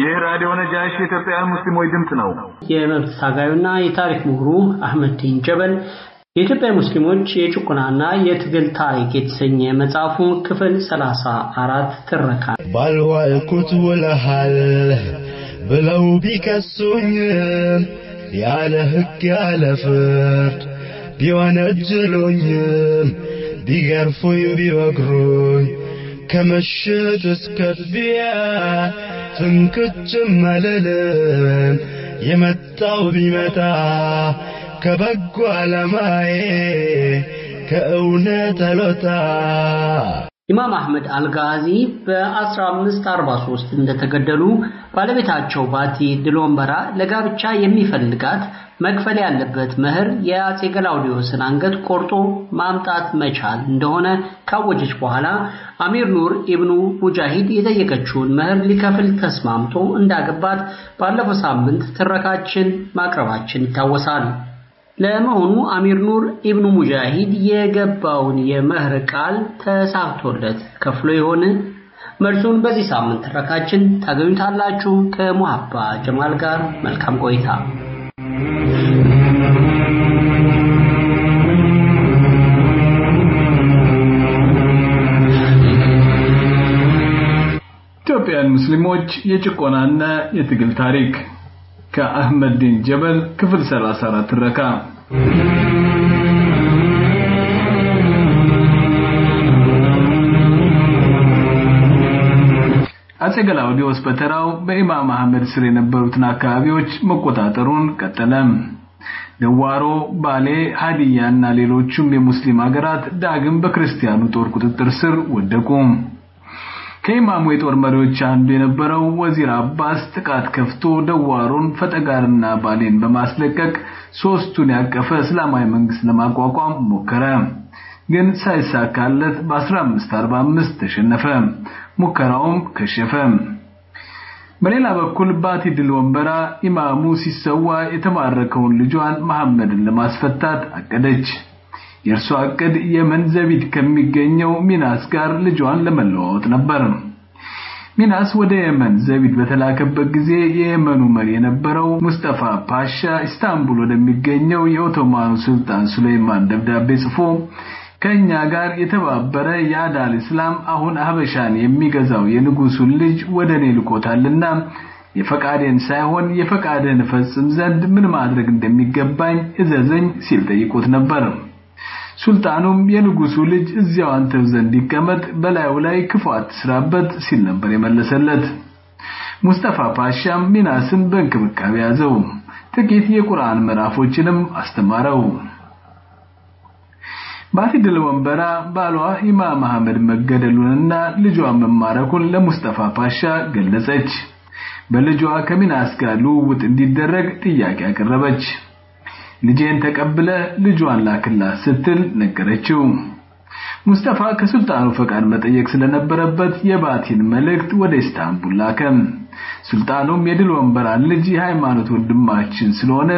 ይህ ራዲዮ ነጃሽ የኢትዮጵያውያን ሙስሊሞች ድምፅ ነው። የመብት ታጋዩና የታሪክ ምሁሩ አህመዲን ጀበል የኢትዮጵያ ሙስሊሞች የጭቆናና የትግል ታሪክ የተሰኘ መጽሐፉ ክፍል ሰላሳ አራት ትረካ ባልዋልኩት ውለሃል ብለው ቢከሱኝ ያለ ሕግ ያለ ፍርድ ቢወነጅሉኝም ቢገርፉኝ ቢወግሩኝ ከምሽት እስከ ትቢያ ፍንክችም አልልም። የመጣው ቢመጣ ከበጎ ዓላማዬ ከእውነት አልወጣ ኢማም አህመድ አልጋዚ በ1543 እንደተገደሉ ባለቤታቸው ባቲ ድሎንበራ ለጋብቻ የሚፈልጋት መክፈል ያለበት መህር የአጼ ገላውዲዮስን አንገት ቆርጦ ማምጣት መቻል እንደሆነ ካወጀች በኋላ አሚር ኑር ኢብኑ ሙጃሂድ የጠየቀችውን መህር ሊከፍል ተስማምቶ እንዳገባት ባለፈው ሳምንት ትረካችን ማቅረባችን ይታወሳል። ለመሆኑ አሚር ኑር ኢብኑ ሙጃሂድ የገባውን የመህር ቃል ተሳክቶለት ከፍሎ ይሆን? መልሱን በዚህ ሳምንት ትረካችን ታገኙታላችሁ። ከሙሐባ ጀማል ጋር መልካም ቆይታ። ኢትዮጵያውያን ሙስሊሞች የጭቆናና የትግል ታሪክ ከአህመዲን ጀበል ክፍል 34 ትረካ አጼ ገላውዲዮስ በተራው በኢማም አህመድ ስር የነበሩትን አካባቢዎች መቆጣጠሩን ቀጠለ። ደዋሮ፣ ባሌ፣ ሀዲያ እና ሌሎቹም የሙስሊም ሀገራት ዳግም በክርስቲያኑ ጦር ቁጥጥር ስር ወደቁ። ከኢማሙ የጦር መሪዎች አንዱ የነበረው ወዚር አባስ ጥቃት ከፍቶ ደዋሮን፣ ፈጠጋርና ባሌን በማስለቀቅ ሶስቱን ያቀፈ እስላማዊ መንግስት ለማቋቋም ሞከረ። ግን ሳይሳካለት በ1545 ተሸነፈ። ሙከራውም ከሸፈ። በሌላ በኩል ባቲ ድል ወንበራ ኢማሙ ሲሰዋ የተማረከውን ልጇን መሐመድን ለማስፈታት አቀደች። የእርሷ ዕቅድ የመን ዘቢድ ከሚገኘው ሚናስ ጋር ልጇን ለመለዋወጥ ነበር። ሚናስ ወደ የመን ዘቢድ በተላከበት ጊዜ የየመኑ መሪ የነበረው ሙስጠፋ ፓሻ ኢስታንቡል ወደሚገኘው የኦቶማኑ ሱልጣን ሱሌይማን ደብዳቤ ጽፎ ከኛ ጋር የተባበረ የአዳል እስላም አሁን ሀበሻን የሚገዛው የንጉሱን ልጅ ወደ እኔ ልኮታልና የፈቃዴን ሳይሆን የፈቃድህን ፈጽም ዘንድ ምን ማድረግ እንደሚገባኝ እዘዘኝ ሲል ጠይቆት ነበር። ሱልጣኑም የንጉሱ ልጅ እዚያው አንተው ዘንድ ይቀመጥ፣ በላዩ ላይ ክፉ አትስራበት ሲል ነበር የመለሰለት። ሙስጠፋ ፓሻም ሚናስን በእንክብካቤ ያዘው፣ ጥቂት የቁርአን ምዕራፎችንም አስተማረው። ባቲ ድል ወንበራ ባሏ ኢማም አህመድ መገደሉንና ልጇ መማረኩን ለሙስጠፋ ፓሻ ገለጸች። በልጇ ከሚናስ ጋር ልውውጥ እንዲደረግ ጥያቄ አቀረበች። ልጄን ተቀብዬ ልጇን ላክላት ስትል ነገረችው። ሙስጠፋ ከሱልጣኑ ፈቃድ መጠየቅ ስለነበረበት የባቲን መልእክት ወደ ኢስታንቡል ላከ። ሱልጣኑም የድል ወንበራን ልጅ የሃይማኖት ወንድማችን ስለሆነ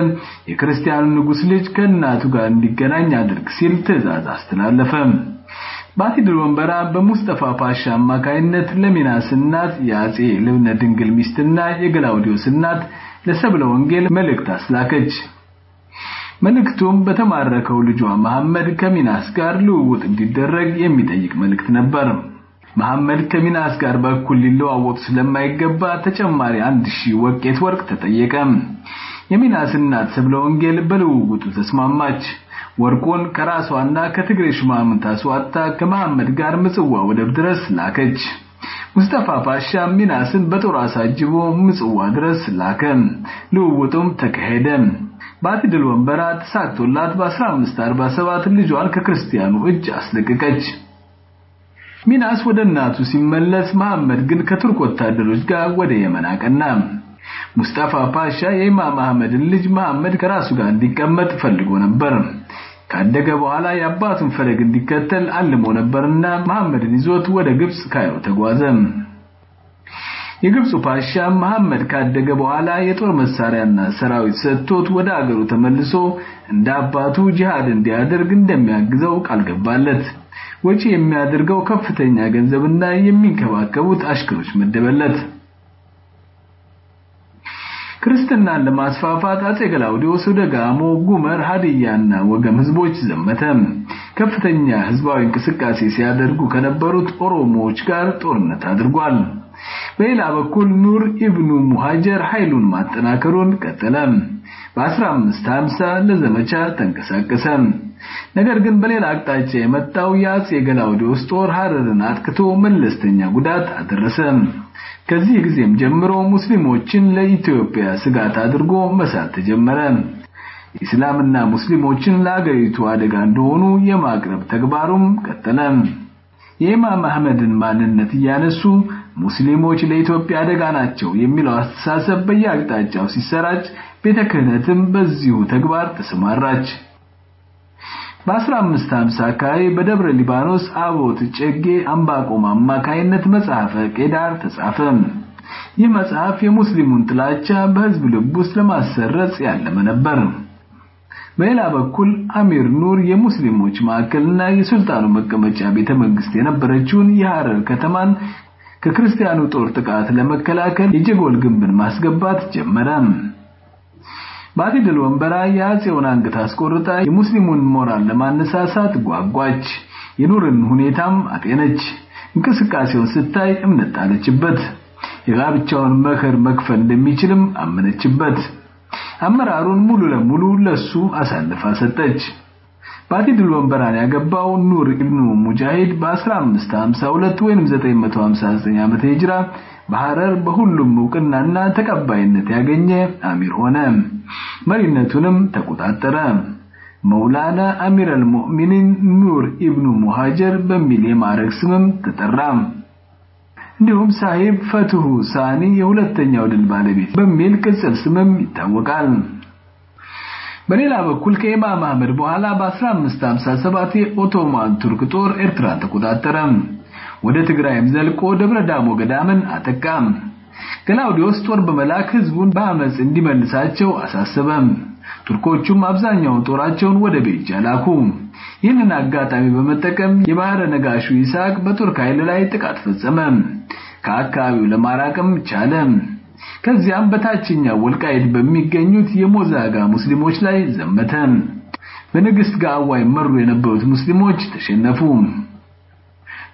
የክርስቲያኑ ንጉስ ልጅ ከእናቱ ጋር እንዲገናኝ አድርግ ሲል ትዕዛዝ አስተላለፈ። ባቲ ድል ወንበራ በሙስጠፋ ፓሻ አማካይነት ለሚናስ እናት የአጼ ልብነ ድንግል ሚስትና የገላውዲዮስ እናት ለሰብለ ወንጌል መልእክት አስላከች። መልእክቱም በተማረከው ልጇ መሐመድ ከሚናስ ጋር ልውውጥ እንዲደረግ የሚጠይቅ መልእክት ነበር። መሐመድ ከሚናስ ጋር በኩል ሊለዋወጡ ስለማይገባ ተጨማሪ አንድ ሺህ ወቄት ወርቅ ተጠየቀ። የሚናስ እናት ሰብለ ወንጌል በልውውጡ ተስማማች። ወርቁን ከራሷና ከትግሬ ሹማምንት አስዋጥታ ከመሐመድ ጋር ምጽዋ ወደብ ድረስ ላከች። ሙስጠፋ ፓሻ ሚናስን በጦር አሳጅቦ ምጽዋ ድረስ ላከ። ልውውጡም ተካሄደ። ባቲ ድል ወንበራ ተሳክቶላት በ1547 ልጇን ከክርስቲያኑ እጅ አስለቀቀች። ሚናስ ወደ እናቱ ሲመለስ መሐመድ ግን ከቱርክ ወታደሮች ጋር ወደ የመን አቀና። ሙስጠፋ ፓሻ የኢማም አህመድን ልጅ መሐመድ ከራሱ ጋር እንዲቀመጥ ፈልጎ ነበር። ካደገ በኋላ የአባቱን ፈለግ እንዲከተል አልሞ ነበርና መሐመድን ይዞት ወደ ግብጽ ካይሮ ተጓዘ። የግብፁ ፓሻ መሐመድ ካደገ በኋላ የጦር መሳሪያና ሰራዊት ሰጥቶት ወደ አገሩ ተመልሶ እንደ አባቱ ጂሃድ እንዲያደርግ እንደሚያግዘው ቃል ገባለት። ወጪ የሚያደርገው ከፍተኛ ገንዘብና የሚንከባከቡት አሽከሮች መደበለት። ክርስትናን ለማስፋፋት አጼ ገላውዲዮስ ወደ ጋሞ፣ ጉመር፣ ሀዲያና ወገም ህዝቦች ዘመተ። ከፍተኛ ህዝባዊ እንቅስቃሴ ሲያደርጉ ከነበሩት ኦሮሞዎች ጋር ጦርነት አድርጓል። በሌላ በኩል ኑር ኢብኑ ሙሃጀር ኃይሉን ማጠናከሩን ቀጠለ። በ1550 ለዘመቻ ተንቀሳቀሰ። ነገር ግን በሌላ አቅጣጫ የመጣው የአጼ ገላውዲዮስ ጦር ሐረርን አጥቅቶ መለስተኛ ጉዳት አደረሰ። ከዚህ ጊዜም ጀምሮ ሙስሊሞችን ለኢትዮጵያ ስጋት አድርጎ መሳት ተጀመረ። ኢስላምና ሙስሊሞችን ለአገሪቱ አደጋ እንደሆኑ የማቅረብ ተግባሩም ቀጠለ። የኢማም አህመድን ማንነት እያነሱ ሙስሊሞች ለኢትዮጵያ አደጋ ናቸው የሚለው አስተሳሰብ በየአቅጣጫው ሲሰራጭ ቤተ ክህነትም በዚሁ ተግባር ተሰማራች። በ1550 አካባቢ በደብረ ሊባኖስ አቦት ጨጌ አምባቆም አማካይነት መጽሐፈ ቄዳር ተጻፈ። ይህ መጽሐፍ የሙስሊሙን ጥላቻ በህዝብ ልብ ውስጥ ለማሰረጽ ያለመ ነበር። በሌላ በኩል አሚር ኑር የሙስሊሞች ማዕከልና የሱልጣኑ መቀመጫ ቤተ መንግስት የነበረችውን የሐረር ከተማን ከክርስቲያኑ ጦር ጥቃት ለመከላከል የጀጎል ግንብን ማስገባት ጀመረ። ድል ወንበራ የአጼውን አንገት አስቆርጣ የሙስሊሙን ሞራል ለማነሳሳት ጓጓች። የኑርን ሁኔታም አጤነች። እንቅስቃሴውን ስታይ እምነት ጣለችበት። የጋብቻውን መህር መክፈል እንደሚችልም አመነችበት። አመራሩን ሙሉ ለሙሉ ለሱ አሳልፋ ሰጠች። ባቲ ድል ወንበራን ያገባው ኑር ኢብኑ ሙጃሂድ በ1552 ወይም 959 ዓመተ ሂጅራ በሐረር በሁሉም እውቅናና ተቀባይነት ያገኘ አሚር ሆነ። መሪነቱንም ተቆጣጠረ። መውላና አሚር አልሙእሚኒን ኑር ኢብኑ ሙሃጀር በሚል የማዕረግ ስምም ተጠራ። እንዲሁም ሳሂብ ፈትሁ ሳኒ የሁለተኛው ድል ባለቤት በሚል ቅጽል ስምም ይታወቃል። በሌላ በኩል ከኢማም አህመድ በኋላ በ1557 የኦቶማን ቱርክ ጦር ኤርትራን ተቆጣጠረ። ወደ ትግራይም ዘልቆ ደብረ ዳሞ ገዳምን አጠቃ። ገላውዲዮስ ጦር በመላክ ህዝቡን በአመፅ እንዲመልሳቸው አሳሰበ። ቱርኮቹም አብዛኛውን ጦራቸውን ወደ ቤጃ ላኩ። ይህንን አጋጣሚ በመጠቀም የባህረ ነጋሹ ይስሐቅ በቱርክ ኃይል ላይ ጥቃት ፈጸመ። ከአካባቢው ለማራቅም ቻለ። ከዚያም በታችኛው ወልቃይት በሚገኙት የሞዛጋ ሙስሊሞች ላይ ዘመተ። በንግስት ጋዋ ይመሩ የነበሩት ሙስሊሞች ተሸነፉ።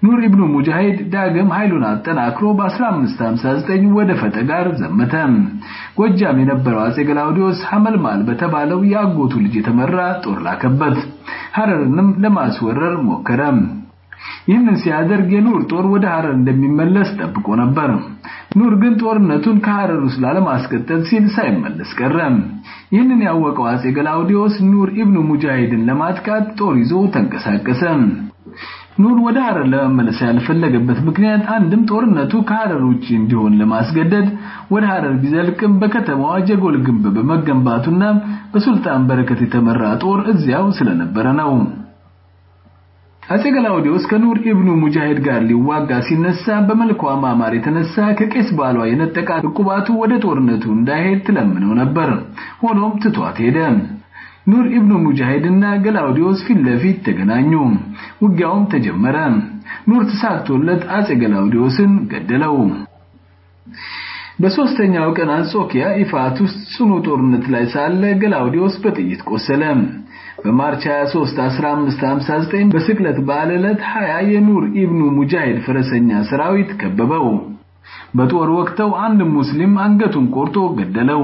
ኑር ኢብኑ ሙጃሂድ ዳግም ኃይሉን አጠናክሮ በ1559 ወደ ፈጠጋር ዘመተ። ጎጃም የነበረው አጼ ገላውዲዮስ ሐመልማል በተባለው የአጎቱ ልጅ የተመራ ጦር ላከበት። ሐረርንም ለማስወረር ሞከረ። ይህንን ሲያደርግ የኑር ጦር ወደ ሐረር እንደሚመለስ ጠብቆ ነበር። ኑር ግን ጦርነቱን ከሐረር ውስጥ ሲል ሳይመለስ ቀረ። ይህንን ያወቀው አጼ ገላውዲዮስ ኑር ኢብኑ ሙጃሂድን ለማጥቃት ጦር ይዞ ተንቀሳቀሰ። ኑር ወደ ሐረር ለመመለስ ያልፈለገበት ምክንያት አንድም ጦርነቱ ከሐረር ውጪ እንዲሆን ለማስገደድ ወደ ሐረር ቢዘልቅም በከተማዋ ጀጎል ግንብ በመገንባቱና በሱልጣን በረከት የተመራ ጦር እዚያው ስለነበረ ነው። አጼ ገላውዲዮስ ከኑር ኢብኑ ሙጃሂድ ጋር ሊዋጋ ሲነሳ በመልኳ ማማር የተነሳ ከቄስ ባሏ የነጠቃት ዕቁባቱ ወደ ጦርነቱ እንዳይሄድ ትለምነው ነበር። ሆኖም ትቷት ሄደ። ኑር ኢብኑ ሙጃሂድና ገላውዲዮስ ፊት ለፊት ተገናኙ። ውጊያውም ተጀመረ። ኑር ተሳክቶለት አጼ ገላውዲዮስን ገደለው። በሶስተኛው ቀን አንጾኪያ ኢፋት ውስጥ ጽኑ ጦርነት ላይ ሳለ ገላውዲዮስ በጥይት ቆሰለ። በማርች 23 1559 በስቅለት በዓለ ዕለት 20 የኑር ኢብኑ ሙጃሂድ ፈረሰኛ ሰራዊት ከበበው። በጦር ወቅተው አንድ ሙስሊም አንገቱን ቆርጦ ገደለው።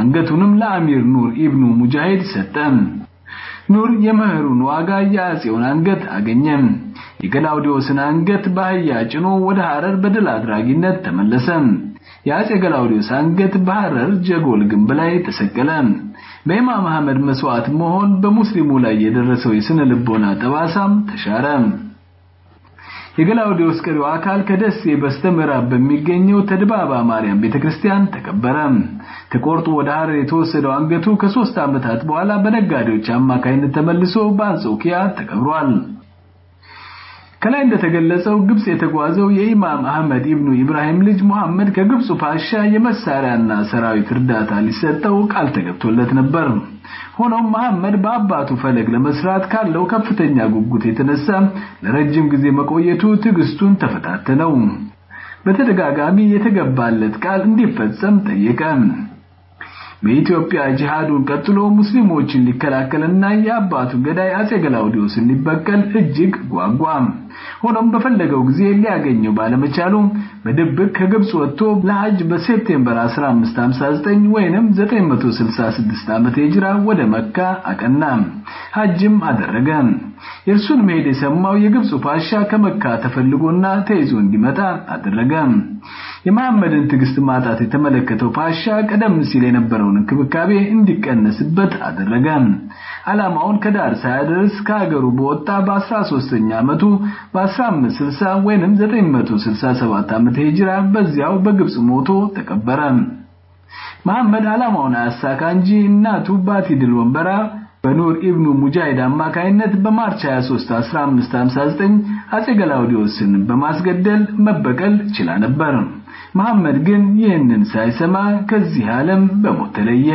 አንገቱንም ለአሚር ኑር ኢብኑ ሙጃሂድ ሰጠ። ኑር የመህሩን ዋጋ የአጼውን አንገት አገኘ። የገላውዲዮስን አንገት በአህያ ጭኖ ወደ ሐረር በድል አድራጊነት ተመለሰ። የአጼ ገላውዲዮስ አንገት በሐረር ጀጎል ግንብ ላይ ተሰቀለ። በኢማም አህመድ መስዋዕት መሆን በሙስሊሙ ላይ የደረሰው የስነ ልቦና ጠባሳም ተሻረ። የገላውዲዮስ ቀሪው አካል ከደሴ በስተምዕራብ በሚገኘው ተድባባ ማርያም ቤተክርስቲያን ተቀበረ። ተቆርጦ ወደ ሐረር የተወሰደው አንገቱ ከሶስት ዓመታት በኋላ በነጋዴዎች አማካይነት ተመልሶ በአንጾኪያ ተቀብሯል። ከላይ እንደተገለጸው ግብጽ የተጓዘው የኢማም አህመድ ኢብኑ ኢብራሂም ልጅ መሐመድ ከግብፁ ፓሻ የመሳሪያና ሰራዊት እርዳታ ሊሰጠው ቃል ተገብቶለት ነበር። ሆኖም መሐመድ በአባቱ ፈለግ ለመስራት ካለው ከፍተኛ ጉጉት የተነሳ ለረጅም ጊዜ መቆየቱ ትዕግስቱን ተፈታተነው። በተደጋጋሚ የተገባለት ቃል እንዲፈጸም ጠየቀ። በኢትዮጵያ ጂሃዱን ቀጥሎ ሙስሊሞችን ሊከላከልና የአባቱን ገዳይ አጼ ገላውዲዮስን ሊበቀል እጅግ ጓጓ። ሆኖም በፈለገው ጊዜ ሊያገኘው ባለመቻሉ በድብቅ ከግብጽ ወጥቶ ለሐጅ በሴፕቴምበር 1559 ወይንም 966 ዓመተ ሂጅራ ወደ መካ አቀና። ሐጅም አደረገ። የእርሱን መሄድ የሰማው የግብፁ ፓሻ ከመካ ተፈልጎና ተይዞ እንዲመጣ አደረገ። የመሐመድን ትዕግስት ማጣት የተመለከተው ፓሻ ቀደም ሲል የነበረውን እንክብካቤ እንዲቀነስበት አደረገ። ዓላማውን ከዳር ሳያደርስ ከሀገሩ በወጣ በ13ኛ ዓመቱ በ1560 ወይንም 967 ዓመተ ሂጅራ በዚያው በግብጽ ሞቶ ተቀበረ። መሐመድ ዓላማውን አያሳካ እንጂ እናቱ ባቲ ድል ወንበራ በኑር ኢብኑ ሙጃሂድ አማካይነት በማርች 23 1559 አጼ ገላውዲዮስን በማስገደል መበቀል ችላ ነበር። መሐመድ ግን ይህንን ሳይሰማ ከዚህ ዓለም በሞት ተለየ።